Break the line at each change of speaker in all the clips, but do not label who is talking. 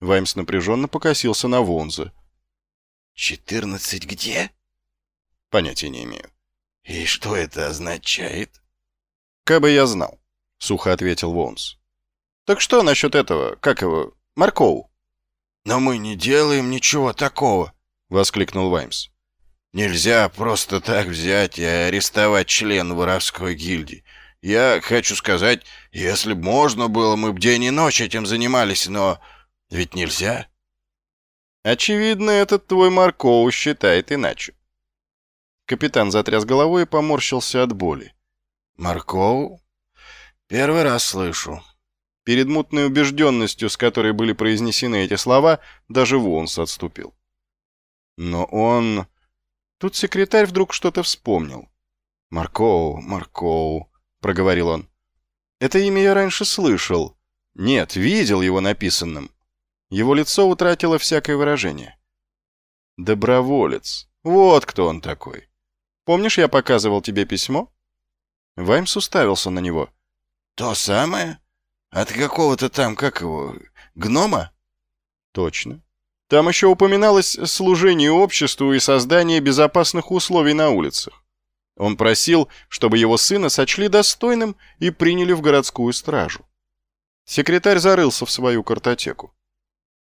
Ваймс напряженно покосился на Вонза.
«Четырнадцать где?»
«Понятия не имею».
«И что это означает?»
«Кабы я знал», — сухо ответил Вонс. «Так что насчет этого, как его, Маркоу?»
«Но мы не делаем ничего такого», — воскликнул Ваймс. «Нельзя просто так взять и арестовать члена воровской гильдии. Я хочу сказать, если б можно было, мы б день и ночь этим занимались, но ведь нельзя».
«Очевидно, этот твой Маркоу считает иначе». Капитан затряс головой и поморщился от боли.
«Маркоу? Первый раз слышу».
Перед мутной убежденностью, с которой были произнесены эти слова, даже Вонс отступил. Но он... Тут секретарь вдруг что-то вспомнил. «Маркоу, Маркоу», — проговорил он. «Это имя я раньше слышал. Нет, видел его написанным. Его лицо утратило всякое выражение. Доброволец. Вот кто он такой. Помнишь, я показывал тебе письмо?» Ваймс уставился на него.
«То самое? От какого-то там, как его, гнома?»
«Точно. Там еще упоминалось служение обществу и создание безопасных условий на улицах. Он просил, чтобы его сына сочли достойным и приняли в городскую стражу. Секретарь зарылся в свою картотеку.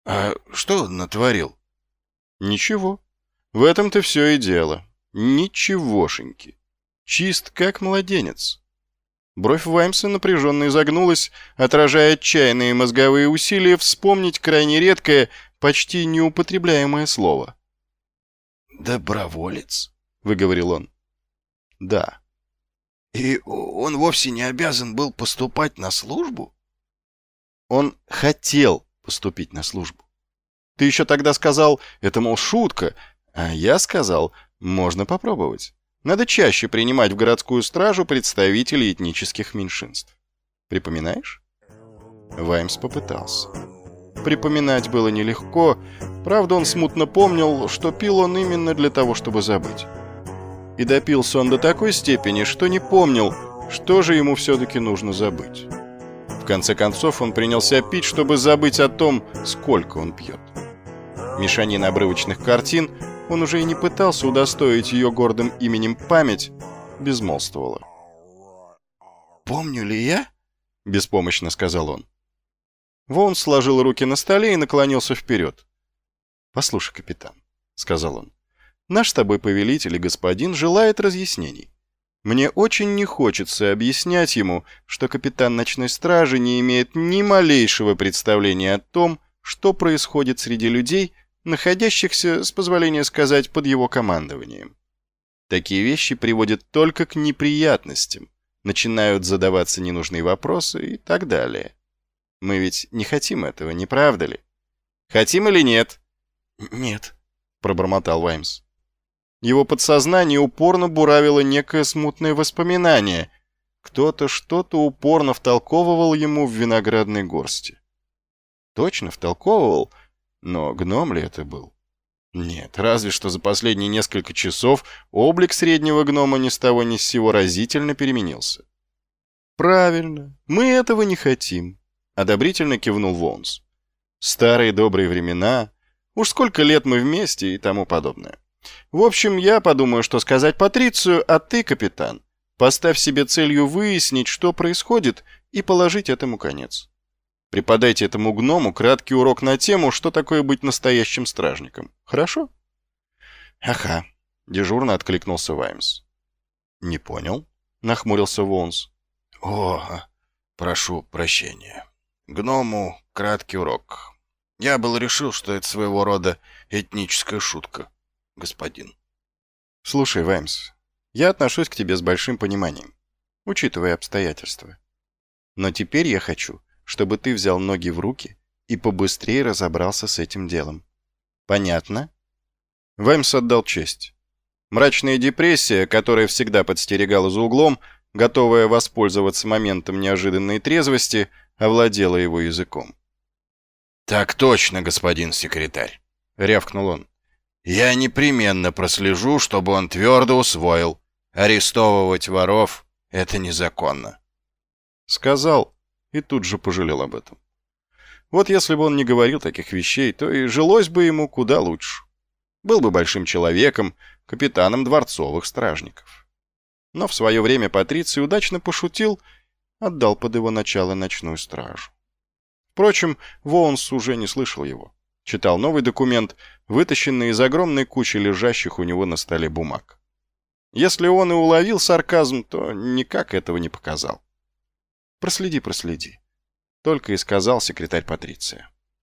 «А что он натворил?»
«Ничего. В этом-то все и дело. Ничегошеньки. Чист, как младенец». Бровь Ваймса напряженно изогнулась, отражая отчаянные мозговые усилия вспомнить крайне редкое, почти неупотребляемое слово.
«Доброволец?»
— выговорил он. «Да».
«И он вовсе не обязан был поступать на службу?»
«Он хотел поступить на службу. Ты еще тогда сказал, это, мол, шутка, а я сказал, можно попробовать». Надо чаще принимать в городскую стражу представителей этнических меньшинств. Припоминаешь? Ваймс попытался. Припоминать было нелегко, правда он смутно помнил, что пил он именно для того, чтобы забыть. И допился он до такой степени, что не помнил, что же ему все-таки нужно забыть. В конце концов он принялся пить, чтобы забыть о том, сколько он пьет. Мешанина обрывочных картин он уже и не пытался удостоить ее гордым именем память, безмолвствовала.
«Помню ли я?»
— беспомощно сказал он. Вон сложил руки на столе и наклонился вперед. «Послушай, капитан», — сказал он, — «наш с тобой повелитель и господин желает разъяснений. Мне очень не хочется объяснять ему, что капитан ночной стражи не имеет ни малейшего представления о том, что происходит среди людей, находящихся, с позволения сказать, под его командованием. Такие вещи приводят только к неприятностям, начинают задаваться ненужные вопросы и так далее. Мы ведь не хотим этого, не правда ли? Хотим или нет?
Нет,
пробормотал Ваймс. Его подсознание упорно буравило некое смутное воспоминание. Кто-то что-то упорно втолковывал ему в виноградной горсти. Точно втолковывал — но гном ли это был? Нет, разве что за последние несколько часов облик среднего гнома ни с того ни с сего разительно переменился. «Правильно, мы этого не хотим», — одобрительно кивнул Вонс. «Старые добрые времена, уж сколько лет мы вместе и тому подобное. В общем, я подумаю, что сказать Патрицию, а ты, капитан, поставь себе целью выяснить, что происходит, и положить этому конец. Преподайте этому гному краткий урок на тему, что такое быть настоящим стражником. Хорошо? Ага, дежурно откликнулся Ваймс. Не понял? Нахмурился Вонс.
О, прошу прощения. Гному краткий урок. Я был решил, что это своего рода этническая шутка, господин.
Слушай, Ваймс, я отношусь к тебе с большим пониманием, учитывая обстоятельства. Но теперь я хочу, чтобы ты взял ноги в руки и побыстрее разобрался с этим делом. Понятно? Ваймс отдал честь. Мрачная депрессия, которая всегда подстерегала за углом, готовая воспользоваться моментом неожиданной трезвости, овладела его языком.
«Так точно, господин секретарь», — рявкнул он. «Я непременно прослежу, чтобы он твердо усвоил. Арестовывать воров — это незаконно».
Сказал, и тут же пожалел об этом. Вот если бы он не говорил таких вещей, то и жилось бы ему куда лучше. Был бы большим человеком, капитаном дворцовых стражников. Но в свое время Патриций удачно пошутил, отдал под его начало ночную стражу. Впрочем, Воунс уже не слышал его. Читал новый документ, вытащенный из огромной кучи лежащих у него на столе бумаг. Если он и уловил сарказм, то никак этого не показал. «Проследи, проследи», — только и сказал секретарь Патриция.